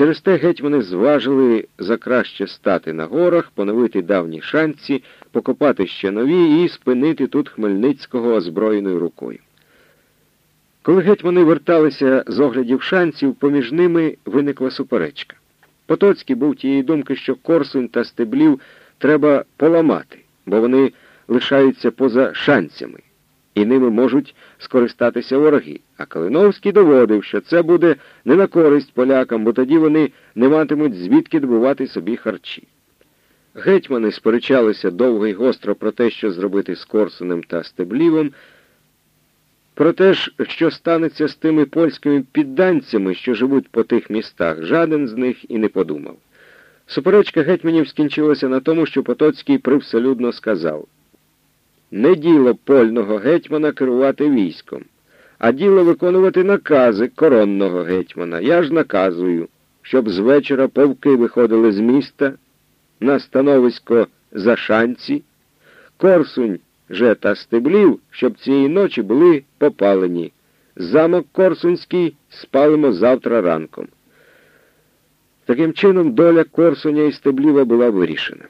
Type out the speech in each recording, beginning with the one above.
Через те геть вони зважили за краще стати на горах, поновити давні шанці, покопати ще нові і спинити тут Хмельницького озброєною рукою. Коли геть вони верталися з оглядів шанців, поміж ними виникла суперечка. Потоцький був тієї думки, що Корсунь та стеблів треба поламати, бо вони лишаються поза шанцями, і ними можуть скористатися вороги. А Калиновський доводив, що це буде не на користь полякам, бо тоді вони не матимуть звідки добувати собі харчі. Гетьмани сперечалися довго й гостро про те, що зробити з Корсунем та Стеблівом, про те ж, що станеться з тими польськими підданцями, що живуть по тих містах, жаден з них і не подумав. Суперечка гетьманів скінчилася на тому, що Потоцький привселюдно сказав не діло польного гетьмана керувати військом, а діло виконувати накази коронного гетьмана. Я ж наказую, щоб з вечора повки виходили з міста на становисько за шанці, Корсунь же та стеблів, щоб цієї ночі були попалені. Замок Корсунський спалимо завтра ранком. Таким чином, доля Корсуня і Стебліва була вирішена.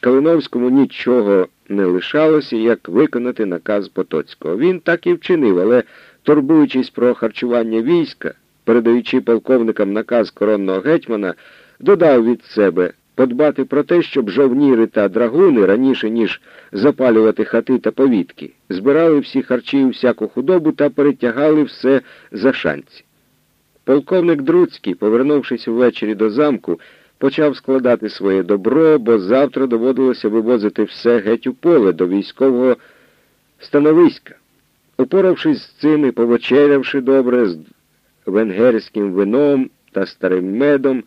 Калиновському нічого не лишалося, як виконати наказ Потоцького. Він так і вчинив, але, турбуючись про харчування війська, передаючи полковникам наказ коронного гетьмана, додав від себе подбати про те, щоб жовніри та драгуни, раніше ніж запалювати хати та повітки, збирали всі харчі і всяку худобу та перетягали все за шанці. Полковник Друцький, повернувшись увечері до замку, почав складати своє добро, бо завтра доводилося вивозити все геть у поле до військового становиська. Упоравшись з цим і повечерявши добре з венгерським вином та старим медом,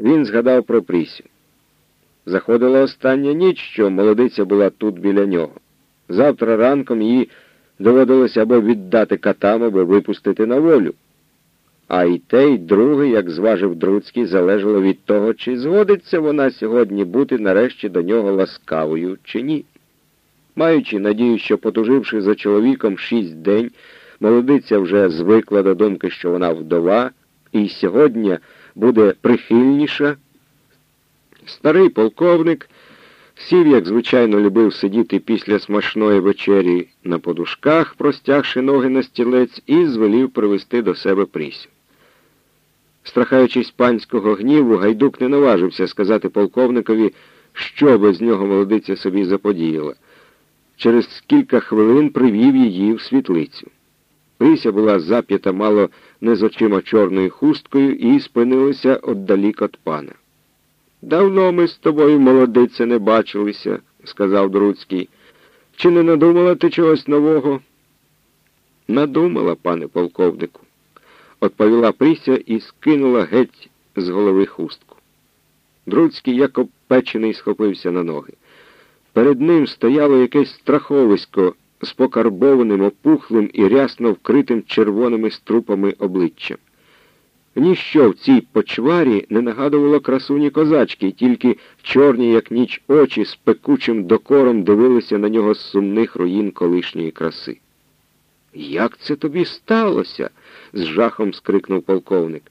він згадав про Прісю. Заходила остання ніч, що молодиця була тут біля нього. Завтра ранком їй доводилося або віддати катам, або випустити на волю. А й те, й друге, як зважив Друцький, залежало від того, чи згодиться вона сьогодні бути нарешті до нього ласкавою, чи ні. Маючи надію, що, потуживши за чоловіком шість день, молодиця вже звикла до думки, що вона вдова, і сьогодні буде прихильніша. Старий полковник сів, як звичайно, любив сидіти після смачної вечері на подушках, простягши ноги на стілець, і звелів привести до себе Прісю. Страхаючись панського гніву, гайдук не наважився сказати полковникові, що без нього молодиця собі заподіяла. Через кілька хвилин привів її в світлицю. Прися була зап'ята мало не з очима чорною хусткою і спинилася отдалік від пана. Давно ми з тобою, молодице, не бачилися, сказав Друцький. Чи не надумала ти чогось нового? Надумала, пане полковнику, відповіла Прися і скинула геть з голови хустку. Друцький, як обпечений, схопився на ноги. Перед ним стояло якесь страховисько з покарбованим, опухлим і рясно вкритим червоними струпами обличчям. Ніщо в цій почварі не нагадувало красуні козачки, тільки чорні, як ніч, очі з пекучим докором дивилися на нього з сумних руїн колишньої краси. Як це тобі сталося? З жахом скрикнув полковник.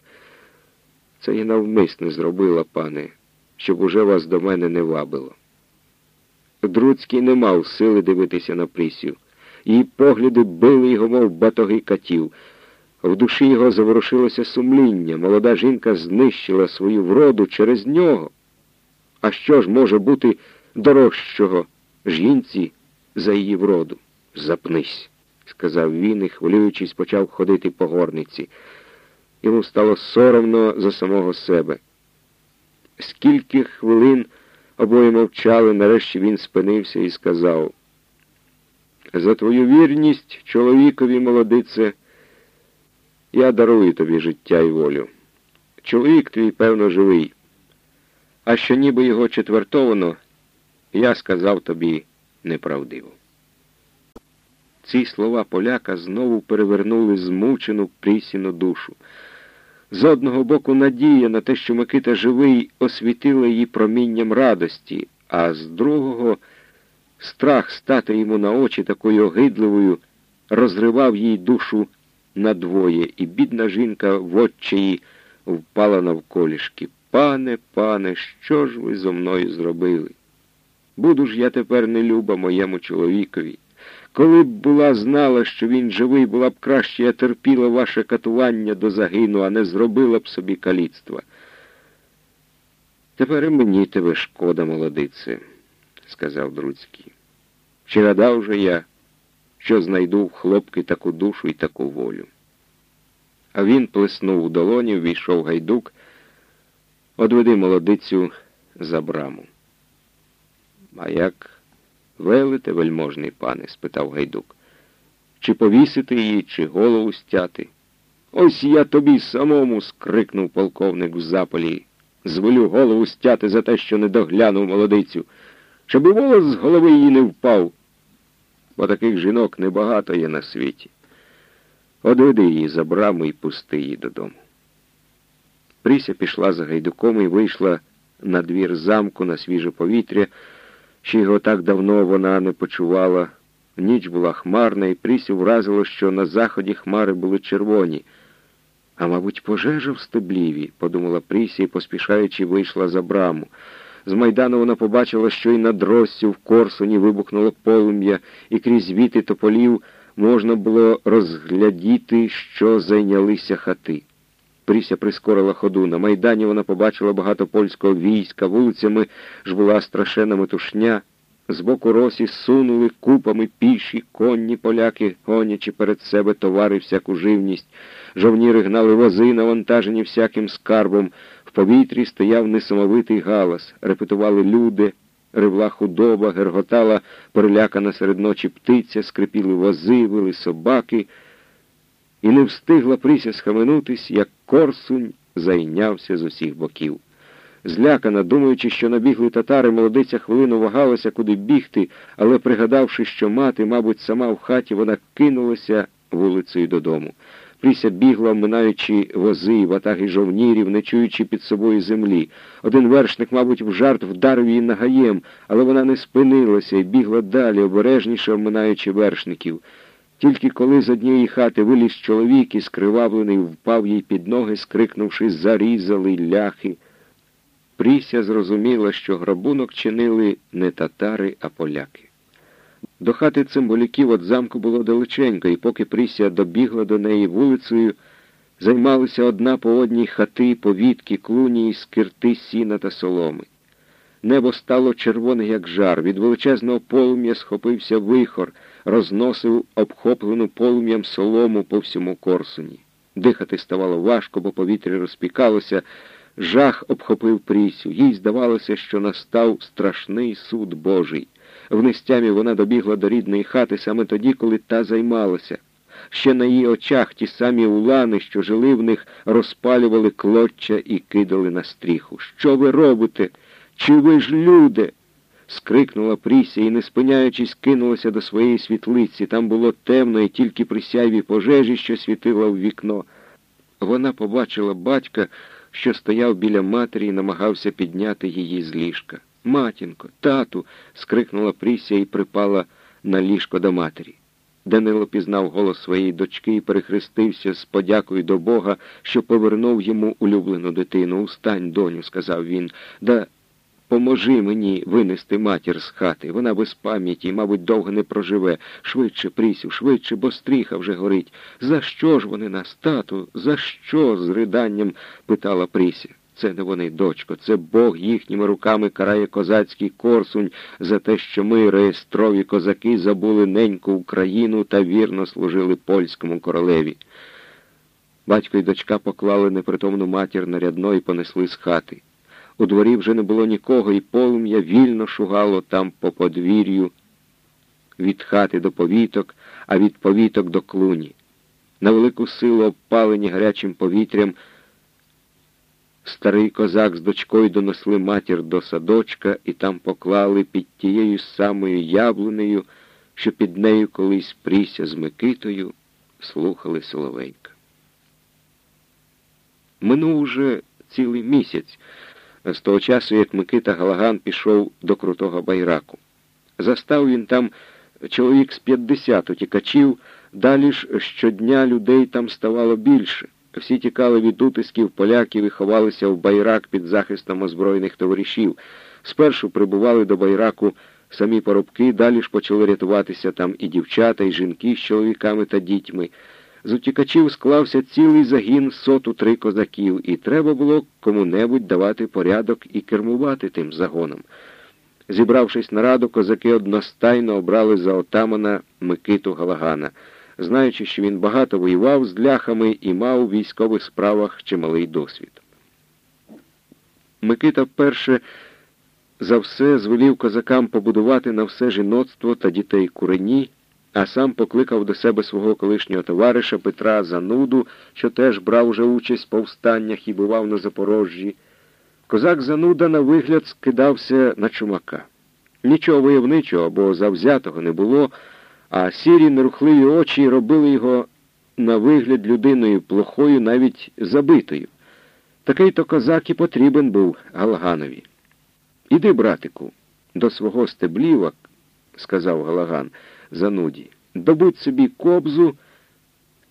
Це я навмисне зробила, пане, щоб уже вас до мене не вабило. Друцький не мав сили дивитися на Прісю. Її погляди били його, мов батоги катів. В душі його заворушилося сумління. Молода жінка знищила свою вроду через нього. А що ж може бути дорожчого жінці за її вроду? Запнись, сказав він і, хвилюючись, почав ходити по горниці. Йому стало соромно за самого себе. Скільки хвилин обоє мовчали, нарешті він спинився і сказав, за твою вірність, чоловікові молодице, я дарую тобі життя і волю. Чоловік твій, певно, живий. А що ніби його четвертовано, я сказав тобі неправдиво. Ці слова поляка знову перевернули змучену прісіну душу. З одного боку надія на те, що Микита живий, освітила її промінням радості, а з другого страх стати йому на очі такою огидливою розривав їй душу надвоє, і бідна жінка в отчаї впала навколішки. Пане, пане, що ж ви зо мною зробили? Буду ж я тепер не люба моєму чоловікові. Коли б була знала, що він живий, була б краще я терпіла ваше катування до загину, а не зробила б собі каліцтва. Тепер і мені тебе шкода, молодице, сказав Друцький. Чи гадав же я, що знайду в хлопки таку душу і таку волю? А він плеснув у долоні, ввійшов гайдук, одведи молодицю за браму. А як велите, вельможний пане? спитав гайдук. Чи повісити її, чи голову стяти? Ось я тобі самому. скрикнув полковник в запалі. Звелю голову стяти за те, що не доглянув молодицю, щоб і волос з голови її не впав. Бо таких жінок небагато є на світі. Одведи її за браму і пусти її додому. Пріся пішла за гайдуком і вийшла на двір замку на свіже повітря, що його так давно вона не почувала. Ніч була хмарна, і Прісю вразило, що на заході хмари були червоні. А, мабуть, пожежа в стебліві, подумала Прісі і, поспішаючи, вийшла за браму. З майдану вона побачила, що й на дросцю в Корсуні вибухнуло полум'я, і крізь віти тополів можна було розглядіти, що зайнялися хати. Пріся прискорила ходу. На майдані вона побачила багато польського війська, вулицями ж була страшенна метушня. З боку росі сунули купами піші, конні поляки, гонячи перед себе товари всяку живність. Жовніри гнали вози, навантажені всяким скарбом. В повітрі стояв несамовитий галас, репетували люди, ревла худоба, герготала перелякана серед ночі птиця, скрипіли вози, вили собаки. І не встигла Прися схаменутись, як корсунь зайнявся з усіх боків. Злякана, думаючи, що набігли татари, молодиця хвилину вагалася, куди бігти, але, пригадавши, що мати, мабуть, сама в хаті, вона кинулася вулицею додому. Пріся бігла, минаючи вози, ватаги жовнірів, не чуючи під собою землі. Один вершник, мабуть, в жарт вдарив її нагаєм, але вона не спинилася і бігла далі, обережніше обминаючи вершників. Тільки коли з однієї хати виліз чоловік і скривавлений впав їй під ноги, скрикнувши зарізали ляхи. Пріся зрозуміла, що грабунок чинили не татари, а поляки. До хати цимболіків від замку було далеченько, і поки Пріся добігла до неї вулицею, займалися одна по одній хати, повітки, клуні і скирти сіна та соломи. Небо стало червоне, як жар, від величезного полум'я схопився вихор, розносив обхоплену полум'ям солому по всьому корсуні. Дихати ставало важко, бо повітря розпікалося, жах обхопив Прісю. Їй здавалося, що настав страшний суд Божий. В нестямі вона добігла до рідної хати саме тоді, коли та займалася. Ще на її очах ті самі улани, що жили в них, розпалювали клоччя і кидали на стріху. Що ви робите? Чи ви ж люди? Скрикнула Пріся і, не спиняючись, кинулася до своєї світлиці. Там було темно і тільки при сяйві пожежі, що світила в вікно. Вона побачила батька, що стояв біля матері і намагався підняти її з ліжка. Матінко, тату. скрикнула Пріся і припала на ліжко до матері. Данило пізнав голос своєї дочки і перехрестився з подякою до Бога, що повернув йому улюблену дитину. Устань, доню, сказав він, да поможи мені винести матір з хати. Вона без пам'яті, мабуть, довго не проживе. Швидше, Прісю, швидше, бо стріха вже горить. За що ж вони нас, тату? За що? з риданням питала Пріся. Це не вони, дочко, це Бог їхніми руками карає козацький корсунь за те, що ми, реєстрові козаки, забули неньку Україну та вірно служили польському королеві. Батько і дочка поклали непритомну матір на рядно і понесли з хати. У дворі вже не було нікого, і полум'я вільно шугало там по подвір'ю від хати до повіток, а від повіток до клуні. На велику силу обпалені гарячим повітрям. Старий козак з дочкою донесли матір до садочка і там поклали під тією самою яблунею, що під нею колись пріся з Микитою слухали Соловейка. Минув уже цілий місяць з того часу, як Микита Галаган пішов до крутого байраку. Застав він там чоловік з п'ятдесят утікачів, далі ж щодня людей там ставало більше. Всі тікали від утисків поляків і ховалися в байрак під захистом озброєних товаришів. Спершу прибували до байраку самі поробки, далі ж почали рятуватися там і дівчата, і жінки з чоловіками та дітьми. З утікачів склався цілий загін соту три козаків, і треба було кому-небудь давати порядок і кермувати тим загоном. Зібравшись на раду, козаки одностайно обрали за отамана Микиту Галагана, знаючи, що він багато воював з ляхами і мав у військових справах чималий досвід. Микита вперше за все звелів козакам побудувати на все жіноцтво та дітей курені, а сам покликав до себе свого колишнього товариша Петра Зануду, що теж брав уже участь в повстаннях і бував на Запорожжі. Козак Зануда на вигляд скидався на чумака. Нічого войовничого або завзятого не було, а сірі нерухливі очі робили його на вигляд людиною плохою, навіть забитою. Такий то козак і потрібен був Галаганові. Іди, братику, до свого стебліва, сказав Галаган зануді, добудь собі кобзу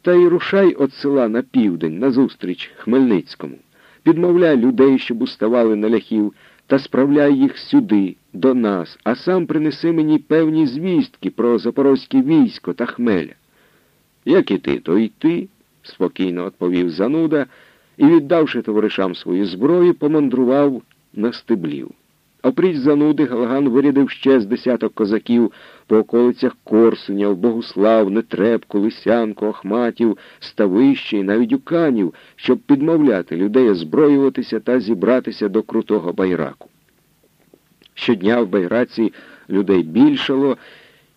та й рушай от села на південь, назустріч Хмельницькому. Підмовляй людей, щоб уставали на ляхів, та справляй їх сюди, до нас, а сам принеси мені певні звістки про запорозьке військо та хмеля. Як і ти, то й ти, спокійно відповів зануда і, віддавши товаришам свою зброю, помандрував на стеблів. Опріч зануди Галаган вирядив ще з десяток козаків по околицях Корсуня, Богуслав, Нетребку, Лисянку, Ахматів, Ставище і навіть Уканів, щоб підмовляти людей озброюватися та зібратися до крутого байраку. Щодня в байраці людей більшало,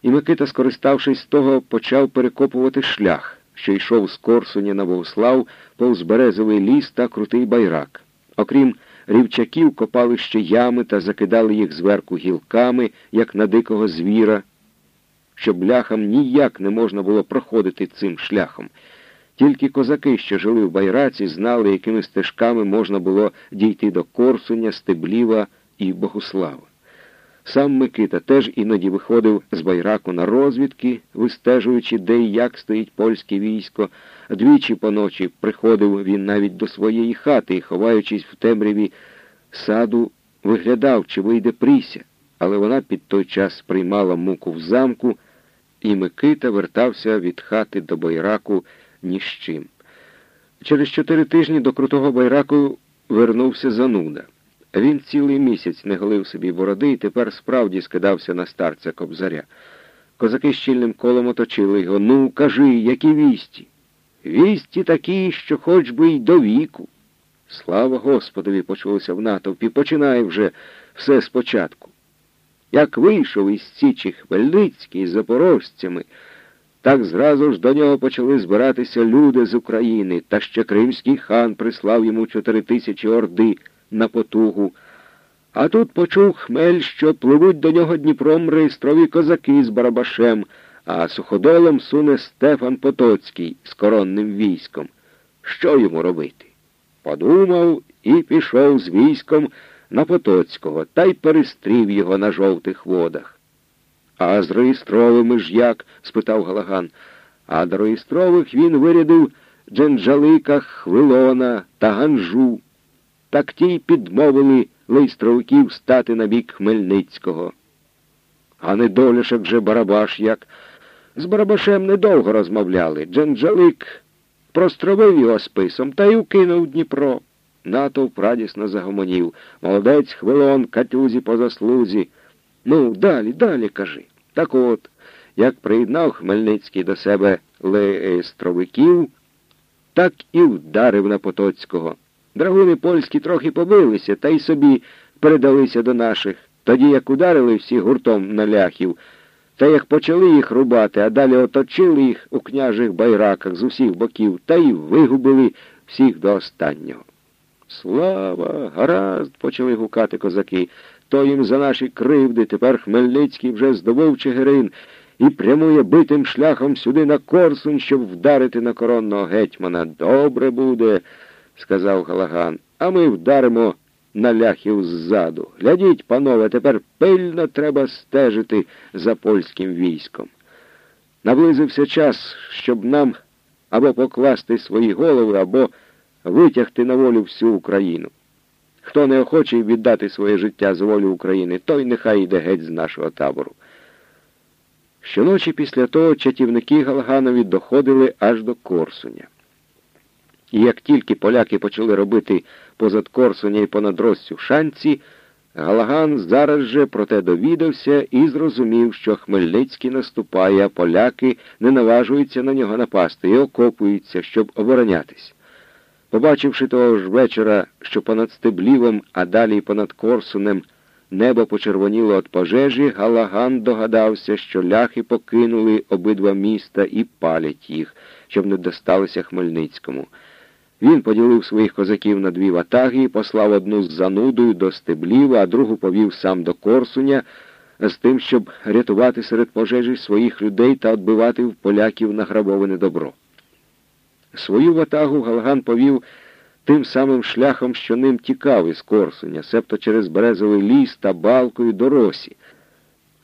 і Микита, скориставшись з того, почав перекопувати шлях, що йшов з Корсуня на Богуслав повз березовий ліс та крутий байрак. Окрім рівчаків копали ще ями та закидали їх зверху гілками, як на дикого звіра, щоб ляхам ніяк не можна було проходити цим шляхом. Тільки козаки, що жили в байраці, знали, якими стежками можна було дійти до Корсуня, Стебліва і Богуслава. Сам Микита теж іноді виходив з байраку на розвідки, вистежуючи, де і як стоїть польське військо. Двічі поночі приходив він навіть до своєї хати і, ховаючись в темряві саду, виглядав, чи вийде Пріся, але вона під той час приймала муку в замку, і Микита вертався від хати до байраку ні з чим. Через чотири тижні до крутого байраку вернувся зануда. Він цілий місяць не голив собі бороди і тепер справді скидався на старця кобзаря. Козаки щільним колом оточили його. Ну, кажи, які вісті? Вісті такі, що хоч би й до віку. Слава Господові, почулося в натовпі, починай вже все спочатку. Як вийшов із Січі Хмельницький з запорожцями, так зразу ж до нього почали збиратися люди з України, та ще кримський хан прислав йому чотири тисячі орди на потугу. А тут почув хмель, що пливуть до нього Дніпром реєстрові козаки з Барабашем, а суходолом суне Стефан Потоцький з коронним військом. Що йому робити? Подумав і пішов з військом на Потоцького та й перестрів його на жовтих водах. А з реєстровими ж як? спитав Галаган. А до реєстрових він вирядив Дженджалика, Хвилона та Ганжу так ті й підмовили лейстровиків стати на бік Хмельницького. А недолішок же Барабаш як. З Барабашем недовго розмовляли. Джанджалик простровив його списом та й укинув Дніпро. Натовп радісно загомонів. Молодець хвилон, катюзі по заслузі. Ну, далі, далі кажи. Так от, як приєднав Хмельницький до себе леестровиків, так і вдарив на Потоцького. Драгуни польські трохи побилися та й собі передалися до наших. Тоді як ударили всі гуртом на ляхів, та як почали їх рубати, а далі оточили їх у княжих байраках з усіх боків та й вигубили всіх до останнього. Слава, гаразд, почали гукати козаки. То їм за наші кривди. Тепер Хмельницький вже здобув Чигирин і прямує битим шляхом сюди на Корсунь, щоб вдарити на коронного гетьмана. Добре буде сказав Галаган, а ми вдаримо на ляхів ззаду. Глядіть, панове, тепер пильно треба стежити за польським військом. Наблизився час, щоб нам або покласти свої голови, або витягти на волю всю Україну. Хто не охоче віддати своє життя з волю України, той нехай йде геть з нашого табору. Щоночі після того чатівники Галганові доходили аж до Корсуня. І як тільки поляки почали робити позад Корсуня і понад Россю шанці, Галаган зараз же про те довідався і зрозумів, що Хмельницький наступає, а поляки не наважуються на нього напасти і окопуються, щоб оборонятись. Побачивши того ж вечора, що понад Стеблівом, а далі понад Корсунем небо почервоніло від пожежі, Галаган догадався, що ляхи покинули обидва міста і палять їх, щоб не досталося Хмельницькому. Він поділив своїх козаків на дві ватаги і послав одну з занудою до стеблів, а другу повів сам до Корсуня з тим, щоб рятувати серед пожежі своїх людей та відбивати в поляків награбоване добро. Свою ватагу Галаган повів тим самим шляхом, що ним тікав із Корсуня, себто через березовий ліс та балкою до Росі.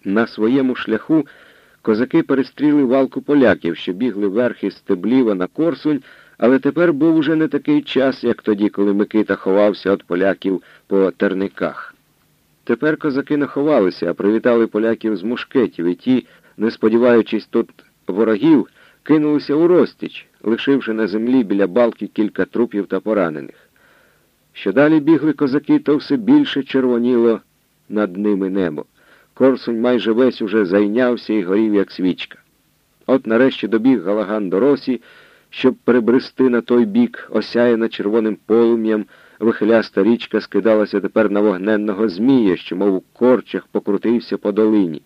На своєму шляху козаки перестріли валку поляків, що бігли верхи стебліва на Корсунь, але тепер був уже не такий час, як тоді, коли Микита ховався від поляків по терниках. Тепер козаки не ховалися, а привітали поляків з мушкетів, і ті, не сподіваючись тут ворогів, кинулися у розтіч, лишивши на землі біля балки кілька трупів та поранених. Що далі бігли козаки, то все більше червоніло над ними небо. Корсунь майже весь уже зайнявся і горів, як свічка. От нарешті добіг Галаган до Росі, щоб перебрести на той бік, осяяна червоним полум'ям, вихиляста річка скидалася тепер на вогненного змія, що, мов у корчах, покрутився по долині.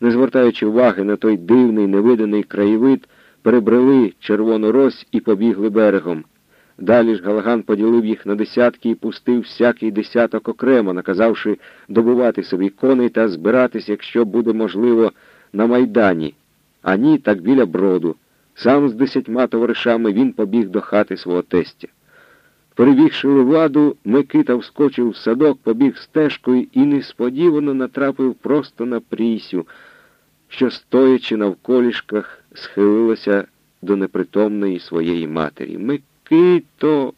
Не звертаючи уваги на той дивний невиданий краєвид, перебрели червону рось і побігли берегом. Далі ж Галаган поділив їх на десятки і пустив всякий десяток окремо, наказавши добувати собі коней та збиратись, якщо буде можливо, на майдані, а ні, так біля броду. Сам з десятьма товаришами він побіг до хати свого тестя. Перебігши владу, Микита вскочив в садок, побіг стежкою і несподівано натрапив просто на прісю, що, стоячи навколішках, схилилася до непритомної своєї матері. Микито.